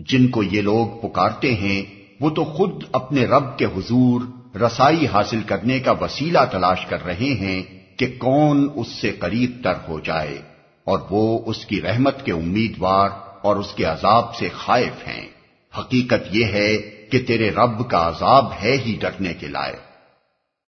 جن کو یہ لوگ پکارتے ہیں، وہ تو خود اپنے رب کے حضور رسائی حاصل کرنے کا وسیلہ تلاش کر رہے ہیں کہ کون اس سے قریب تر ہو جائے، اور وہ اس کی رحمت کے امیدوار اور اس کے عذاب سے خائف ہیں۔ حقیقت یہ ہے کہ تیرے رب کا عذاب ہے ہی ڈرنے کے لائق۔